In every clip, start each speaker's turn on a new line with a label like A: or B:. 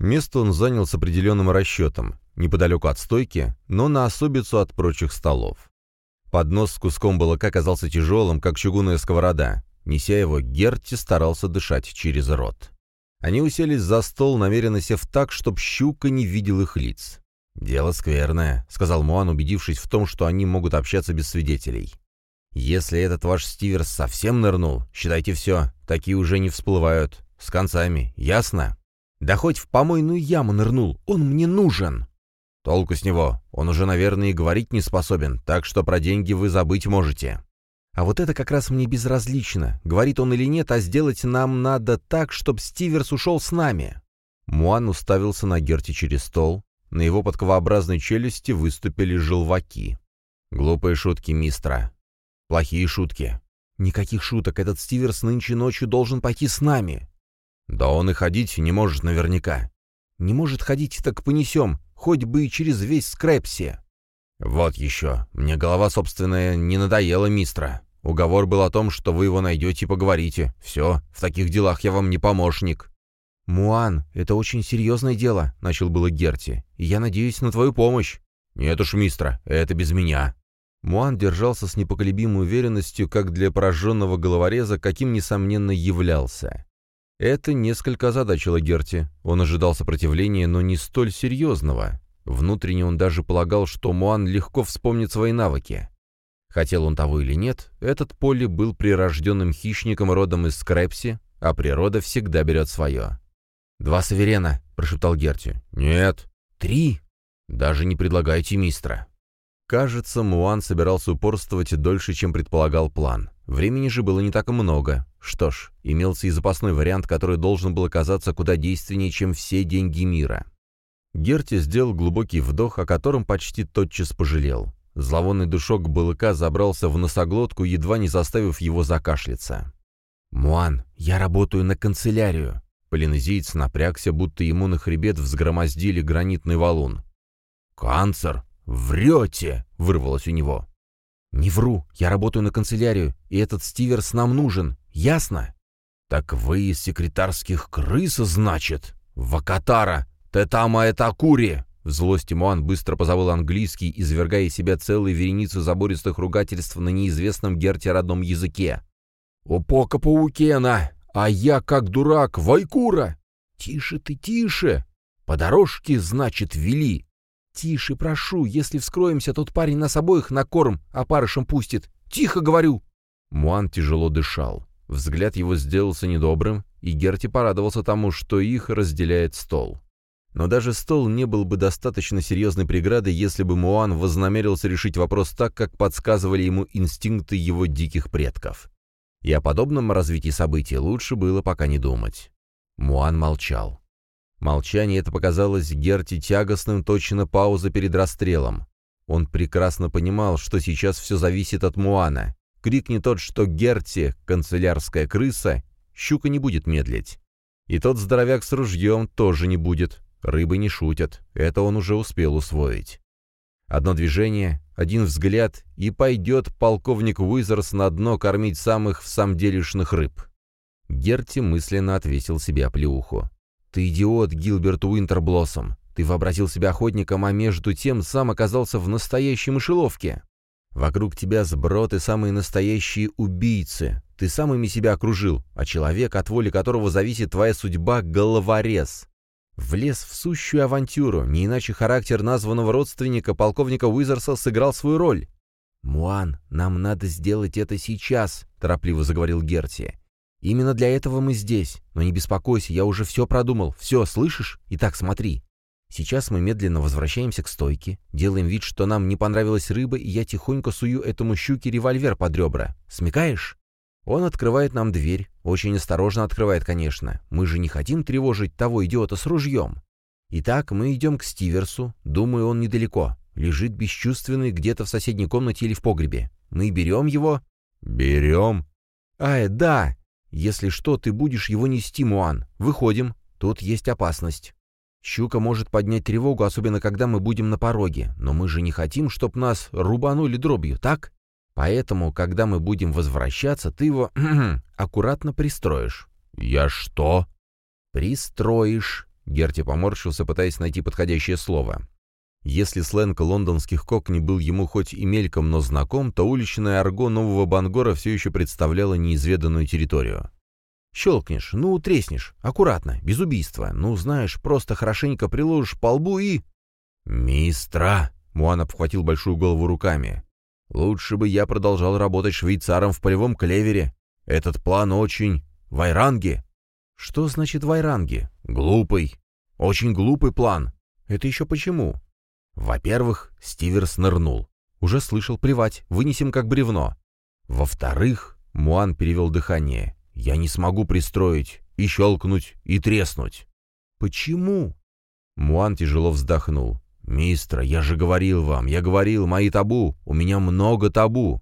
A: Место он занял с определенным расчетом, неподалеку от стойки, но на особицу от прочих столов. Поднос с куском балыка оказался тяжелым, как чугунная сковорода. Неся его, Герти старался дышать через рот. Они уселись за стол, намеренно сев так, чтоб щука не видел их лиц. «Дело скверное», — сказал Муан, убедившись в том, что они могут общаться без свидетелей. «Если этот ваш Стиверс совсем нырнул, считайте все, такие уже не всплывают. С концами, ясно?» «Да хоть в помойную яму нырнул, он мне нужен!» «Толку с него, он уже, наверное, и говорить не способен, так что про деньги вы забыть можете». «А вот это как раз мне безразлично, говорит он или нет, а сделать нам надо так, чтобы Стиверс ушел с нами». Муан уставился на Герти через стол, на его подковообразной челюсти выступили желваки. «Глупые шутки мистера. Плохие шутки. Никаких шуток, этот Стиверс нынче ночью должен пойти с нами». «Да он и ходить не может наверняка». «Не может ходить, так понесем, хоть бы и через весь Скрэпси». «Вот еще. Мне голова собственная не надоела, мистера. Уговор был о том, что вы его найдете и поговорите. Все, в таких делах я вам не помощник». «Муан, это очень серьезное дело», — начал было Герти, — «и я надеюсь на твою помощь». «Нет уж, мистер, это без меня». Муан держался с непоколебимой уверенностью, как для пораженного головореза, каким, несомненно, являлся. Это несколько озадачило Герти. Он ожидал сопротивления, но не столь серьезного. Внутренне он даже полагал, что Муан легко вспомнит свои навыки. Хотел он того или нет, этот Полли был прирожденным хищником родом из Скрэпси, а природа всегда берет свое. «Два саверена», — прошептал Герти. «Нет». «Три?» «Даже не предлагайте мистера». Кажется, Муан собирался упорствовать дольше, чем предполагал план. Времени же было не так много. Что ж, имелся и запасной вариант, который должен был оказаться куда действеннее, чем все деньги мира. Герти сделал глубокий вдох, о котором почти тотчас пожалел. Зловонный душок балыка забрался в носоглотку, едва не заставив его закашляться. «Муан, я работаю на канцелярию. Полинезиец напрягся, будто ему на хребет взгромоздили гранитный валун. «Канцер! Врете!» — вырвалось у него. «Не вру, я работаю на канцелярию, и этот Стиверс нам нужен, ясно?» «Так вы из секретарских крыс, значит? Вакатара! Тетама это кури!» В злости Муан быстро позабыл английский, извергая из себя целую вереницу забористых ругательств на неизвестном Герте родном языке. «Упока паукена! А я, как дурак, Вайкура! Тише ты, тише! По дорожке, значит, вели. Тише, прошу, если вскроемся, тот парень нас обоих на корм опарышем пустит. Тихо, говорю!» Муан тяжело дышал. Взгляд его сделался недобрым, и Герти порадовался тому, что их разделяет стол. Но даже стол не был бы достаточно серьезной преградой, если бы Муан вознамерился решить вопрос так, как подсказывали ему инстинкты его диких предков. И о подобном развитии событий лучше было пока не думать. Муан молчал. Молчание это показалось Герти тягостным, точно пауза перед расстрелом. Он прекрасно понимал, что сейчас все зависит от Муана. Крикни тот, что Герти — канцелярская крыса, щука не будет медлить. И тот здоровяк с ружьем тоже не будет. Рыбы не шутят, это он уже успел усвоить. Одно движение, один взгляд, и пойдет полковник Уизерс на дно кормить самых всамделишных рыб. Герти мысленно отвесил себе оплеуху. «Ты идиот, Гилберт Уинтерблоссом! Ты вообразил себя охотником, а между тем сам оказался в настоящей мышеловке. Вокруг тебя сброд и самые настоящие убийцы. Ты сам ими себя окружил, а человек, от воли которого зависит твоя судьба, — головорез. Влез в сущую авантюру, не иначе характер названного родственника полковника Уизерса сыграл свою роль. «Муан, нам надо сделать это сейчас», — торопливо заговорил Герти. «Именно для этого мы здесь. Но не беспокойся, я уже все продумал. Все, слышишь? Итак, смотри. Сейчас мы медленно возвращаемся к стойке, делаем вид, что нам не понравилась рыба, и я тихонько сую этому щуке револьвер под ребра. Смекаешь?» Он открывает нам дверь, очень осторожно открывает, конечно. Мы же не хотим тревожить того идиота с ружьем. Итак, мы идем к Стиверсу, думаю, он недалеко. Лежит бесчувственный где-то в соседней комнате или в погребе. Мы берем его...
B: Берем?
A: Ай, да! Если что, ты будешь его нести, Муан. Выходим. Тут есть опасность. Щука может поднять тревогу, особенно когда мы будем на пороге. Но мы же не хотим, чтоб нас рубанули дробью, так? Поэтому, когда мы будем возвращаться, ты его аккуратно пристроишь».
B: «Я что?»
A: «Пристроишь». Герти поморщился, пытаясь найти подходящее слово. Если сленг лондонских кокни был ему хоть и мельком, но знаком, то уличное арго нового Бангора все еще представляло неизведанную территорию. «Щелкнешь, ну, треснешь, аккуратно, без убийства, ну, знаешь, просто хорошенько приложишь по лбу и...» «Мистра!» — Муан обхватил большую голову руками. «Лучше бы я продолжал работать швейцаром в полевом клевере. Этот план очень... Вайранги!» «Что значит вайранги?» «Глупый. Очень глупый план. Это еще почему?» Во-первых, Стиверс нырнул. Уже слышал, плевать, вынесем как бревно. Во-вторых, Муан перевел дыхание. Я не смогу пристроить, и щелкнуть, и треснуть. Почему? Муан тяжело вздохнул. «Мистра, я же говорил вам, я говорил, мои табу, у меня много табу».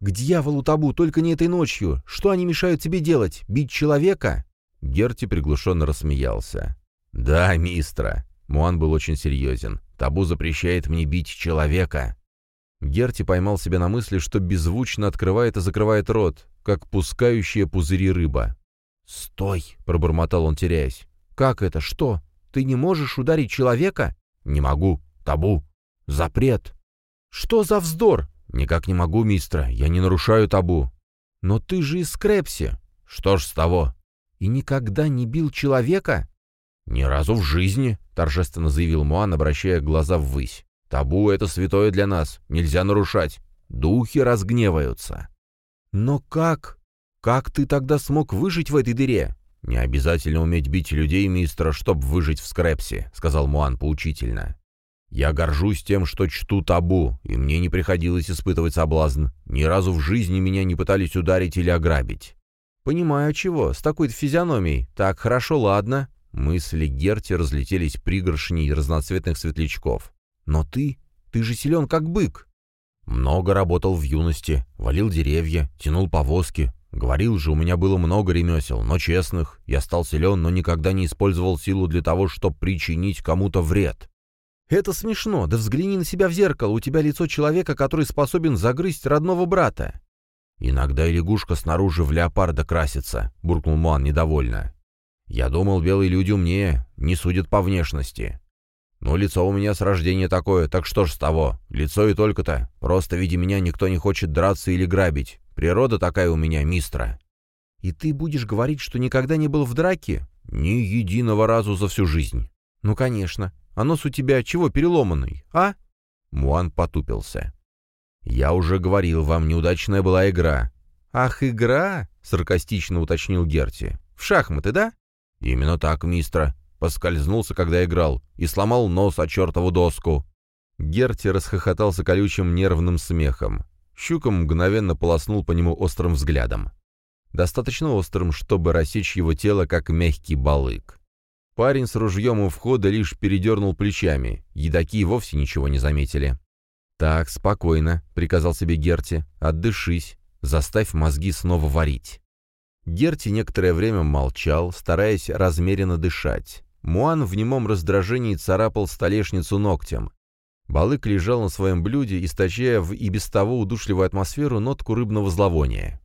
A: «К дьяволу табу, только не этой ночью. Что они мешают тебе делать? Бить человека?» Герти приглушенно рассмеялся. «Да, мистра». Муан был очень серьезен. Табу запрещает мне бить человека». Герти поймал себя на мысли, что беззвучно открывает и закрывает рот, как пускающая пузыри рыба. «Стой!» — пробормотал он, теряясь. «Как это? Что? Ты не можешь ударить человека?» «Не могу. Табу. Запрет». «Что за вздор?» «Никак не могу, мистер. Я не нарушаю табу». «Но ты же из Скрепси». «Что ж с того?» «И никогда не бил человека?» «Ни разу в жизни», — торжественно заявил Муан, обращая глаза ввысь. «Табу — это святое для нас, нельзя нарушать. Духи разгневаются». «Но как? Как ты тогда смог выжить в этой дыре?» «Не обязательно уметь бить людей, мистер, чтобы выжить в скрепсе», — сказал Муан поучительно. «Я горжусь тем, что чту табу, и мне не приходилось испытывать соблазн. Ни разу в жизни меня не пытались ударить или ограбить». «Понимаю, чего, с такой-то физиономией. Так, хорошо, ладно. Мысли Герти разлетелись пригоршней разноцветных светлячков. «Но ты? Ты же силен, как бык!» «Много работал в юности, валил деревья, тянул повозки. Говорил же, у меня было много ремесел, но честных. Я стал силен, но никогда не использовал силу для того, чтобы причинить кому-то вред». «Это смешно. Да взгляни на себя в зеркало. У тебя лицо человека, который способен загрызть родного брата». «Иногда и лягушка снаружи в леопарда красится», — буркнул Муан недовольно. Я думал, белые люди умнее, не судят по внешности. Но лицо у меня с рождения такое, так что ж с того? Лицо и только-то. Просто, видя меня, никто не хочет драться или грабить. Природа такая у меня, мистра. И ты будешь говорить, что никогда не был в драке? Ни единого разу за всю жизнь. Ну, конечно. А нос у тебя чего переломанный, а? Муан потупился. «Я уже говорил, вам неудачная была игра». «Ах, игра?» — саркастично уточнил Герти. «В шахматы, да?» «Именно так, мистер. Поскользнулся, когда играл, и сломал нос о чертову доску». Герти расхохотался колючим нервным смехом. Щуком мгновенно полоснул по нему острым взглядом. Достаточно острым, чтобы рассечь его тело, как мягкий балык. Парень с ружьем у входа лишь передернул плечами. Едоки вовсе ничего не заметили. «Так, спокойно», — приказал себе Герти. «Отдышись. Заставь мозги снова варить». Герти некоторое время молчал, стараясь размеренно дышать. Муан в немом раздражении царапал столешницу ногтем. Балык лежал на своем блюде, источая в и без того удушливую атмосферу нотку рыбного зловония.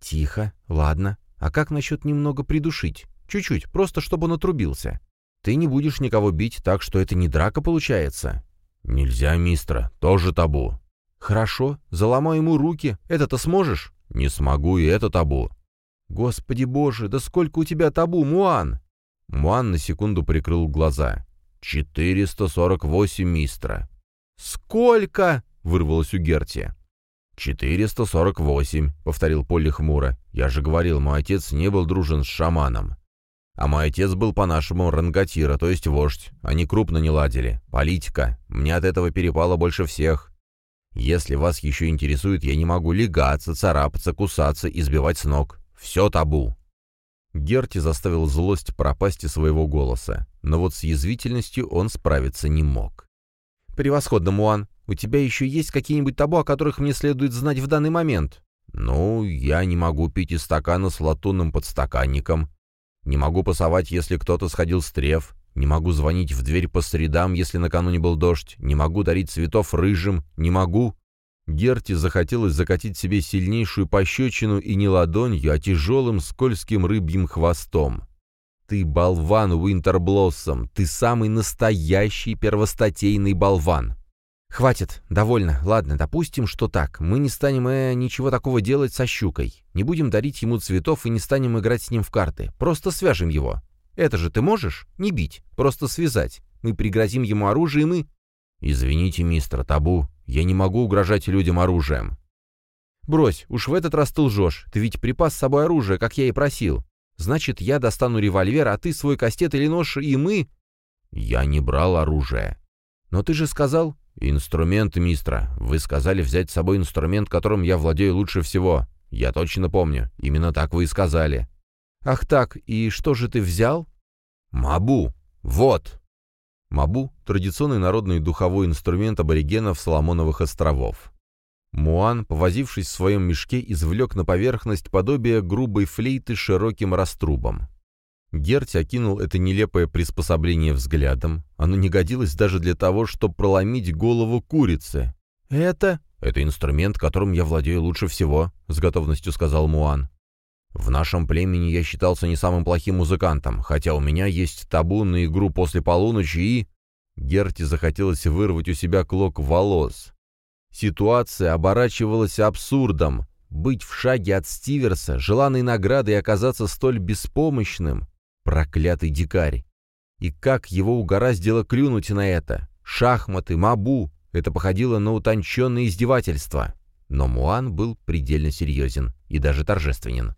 A: «Тихо, ладно. А как насчет немного придушить? Чуть-чуть, просто чтобы он отрубился. Ты не будешь никого бить, так что это не драка получается». «Нельзя, мистера, тоже табу». «Хорошо, заломай ему руки. Это-то сможешь?» «Не смогу, и это табу. «Господи боже, да сколько у тебя табу, Муан!» Муан на секунду прикрыл глаза. «Четыреста сорок восемь мистра». «Сколько?» — вырвалось у Герти. «Четыреста сорок восемь», — повторил Полли хмуро. «Я же говорил, мой отец не был дружен с шаманом. А мой отец был по-нашему рангатира, то есть вождь. Они крупно не ладили. Политика. Мне от этого перепало больше всех. Если вас еще интересует, я не могу легаться, царапаться, кусаться, избивать с ног. Все табу». Герти заставил злость пропасть из своего голоса, но вот с язвительностью он справиться не мог. «Превосходно, Муан. У тебя еще есть какие-нибудь табу, о которых мне следует знать в данный момент?» «Ну, я не могу пить из стакана с латунным подстаканником. Не могу пасовать, если кто-то сходил с трев. Не могу звонить в дверь по средам, если накануне был дождь. Не могу дарить цветов рыжим. Не могу...» Герти захотелось закатить себе сильнейшую пощечину и не ладонью, а тяжелым скользким рыбьим хвостом. Ты болван, Уинтерблоссом, ты самый настоящий первостатейный болван.
B: «Хватит, довольно. Ладно, допустим, что так. Мы не станем э, ничего такого делать со щукой. Не будем дарить ему цветов и не станем играть с ним в карты. Просто свяжем его. Это же ты можешь? Не бить. Просто связать. Мы пригрозим ему оружием и...»
A: «Извините, мистер Табу, я не могу угрожать людям оружием».
B: «Брось, уж в этот раз ты лжешь. Ты ведь припас с собой оружие, как я и просил. Значит, я достану револьвер, а ты свой кастет или нож, и мы...»
A: «Я не брал оружие».
B: «Но ты же сказал...»
A: «Инструмент, мистер. Вы сказали взять с собой инструмент, которым я владею лучше всего. Я точно помню. Именно так вы и сказали».
B: «Ах так, и что же ты взял?»
A: «Мабу. Вот».
B: Мабу — традиционный народный духовой инструмент аборигенов Соломоновых островов. Муан, повозившись в своем мешке, извлек на поверхность подобие грубой флейты с широким раструбом. Герти окинул это нелепое приспособление взглядом. Оно не годилось даже для того, чтобы проломить голову курицы.
A: «Это...» «Это инструмент, которым я владею лучше всего», — с готовностью сказал Муан. «В нашем племени я считался не самым плохим музыкантом, хотя у меня есть табу на игру после полуночи и...» Герти захотелось вырвать у себя клок волос. Ситуация оборачивалась абсурдом. Быть в шаге от Стиверса, желанной награды и оказаться столь беспомощным. Проклятый дикарь! И как его угораздило клюнуть на это? Шахматы, мабу — это походило на утонченное издевательство. Но Муан был предельно серьезен и даже торжественен.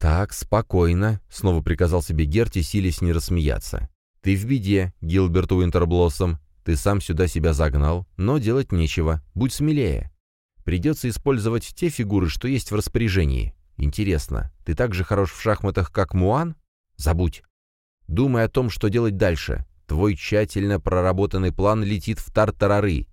A: «Так, спокойно», — снова приказал себе Герти, силясь не рассмеяться. «Ты в беде, Гилберт Уинтерблоссом. Ты сам сюда себя загнал, но делать нечего. Будь смелее. Придется использовать те фигуры, что есть в распоряжении. Интересно, ты так же хорош в шахматах, как Муан? Забудь. Думай о том, что делать дальше. Твой тщательно проработанный план летит в тартарары.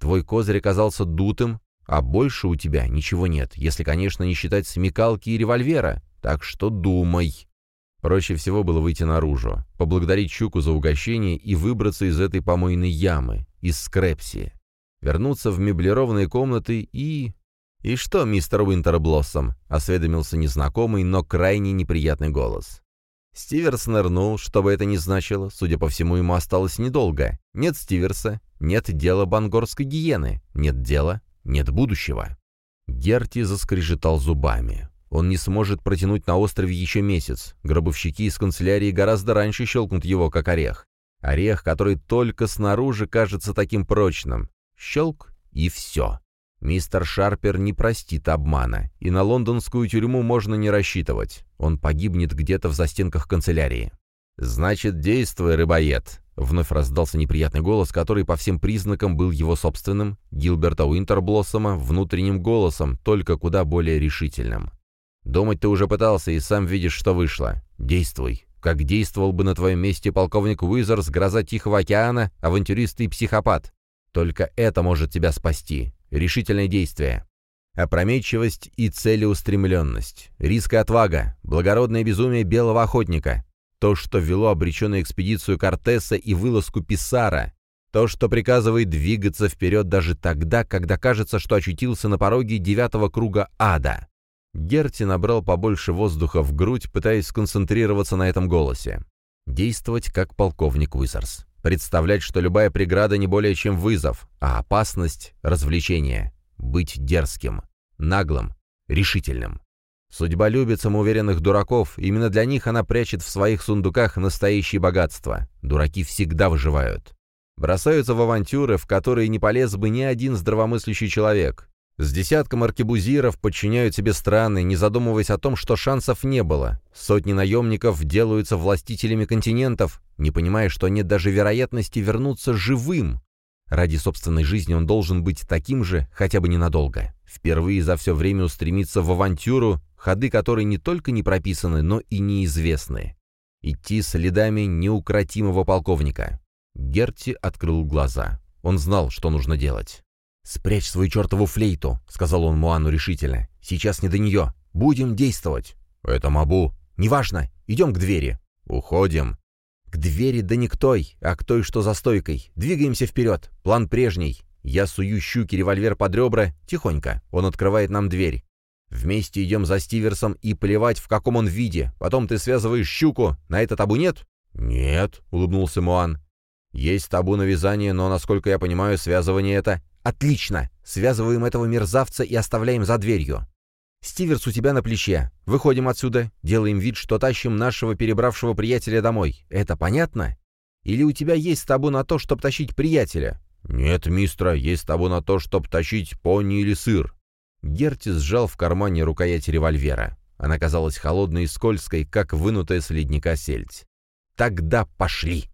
A: Твой козырь оказался дутым, а больше у тебя ничего нет, если, конечно, не считать смекалки и револьвера. Так что думай. Проще всего было выйти наружу, поблагодарить Чуку за угощение и выбраться из этой помойной ямы, из скрепси. Вернуться в меблированные комнаты и... «И что, мистер Уинтерблоссом?» — осведомился незнакомый, но крайне неприятный голос. Стиверс нырнул, что бы это ни значило, судя по всему, ему осталось недолго. Нет Стиверса, нет дела бангорской гиены, нет дела, нет будущего. Герти заскрежетал зубами. Он не сможет протянуть на острове еще месяц. Гробовщики из канцелярии гораздо раньше щелкнут его, как орех. Орех, который только снаружи кажется таким прочным. Щелк — и все. Мистер Шарпер не простит обмана, и на лондонскую тюрьму можно не рассчитывать. Он погибнет где-то в застенках канцелярии. «Значит, действуй, рыбоед!» Вновь раздался неприятный голос, который по всем признакам был его собственным, Гилберта Уинтерблоссома, внутренним голосом, только куда более решительным. «Думать ты уже пытался, и сам видишь, что вышло. Действуй, как действовал бы на твоем месте полковник Уизерс, гроза Тихого океана, авантюрист и психопат. Только это может тебя спасти решительное действие. Опрометчивость и целеустремленность, риск и отвага, благородное безумие белого охотника, то, что вело обреченную экспедицию Кортеса и вылазку Писара, то, что приказывает двигаться вперед даже тогда, когда кажется, что очутился на пороге девятого круга ада. Герти набрал побольше воздуха в грудь, пытаясь сконцентрироваться на этом голосе. Действовать как полковник Уизерс. Представлять, что любая преграда не более чем вызов, а опасность — развлечение. Быть дерзким, наглым, решительным. Судьба любит самоуверенных дураков, именно для них она прячет в своих сундуках настоящее богатство. Дураки всегда выживают. Бросаются в авантюры, в которые не полез бы ни один здравомыслящий человек. С десятком аркебузиров подчиняют себе страны, не задумываясь о том, что шансов не было. Сотни наемников делаются властителями континентов, не понимая, что нет даже вероятности вернуться живым. Ради собственной жизни он должен быть таким же, хотя бы ненадолго. Впервые за все время устремиться в авантюру, ходы которой не только не прописаны, но и неизвестны. Идти следами неукротимого полковника. Герти открыл глаза. Он знал, что нужно делать. «Спрячь свою чертову флейту», — сказал он Муану решительно. «Сейчас не до нее. Будем действовать». «Это Мабу». «Неважно. Идем к двери». «Уходим». «К двери да не к той, а к той, что за стойкой. Двигаемся вперед. План прежний. Я сую щуки револьвер под ребра. Тихонько. Он открывает нам дверь. Вместе идем за Стиверсом и плевать, в каком он виде. Потом ты связываешь щуку. На это табу нет?»
B: «Нет», — улыбнулся Муан.
A: «Есть табу на вязание, но, насколько я понимаю, связывание это...» «Отлично! Связываем этого мерзавца и оставляем за дверью. Стиверс у тебя на плече. Выходим отсюда, делаем вид, что тащим нашего перебравшего приятеля домой. Это понятно? Или у тебя есть табу на то, чтобы тащить приятеля?»
B: «Нет, мистера, есть табу на то, чтобы тащить пони или сыр».
A: Герти сжал в кармане рукоять револьвера. Она казалась холодной и скользкой, как вынутая с ледника сельдь. «Тогда пошли!»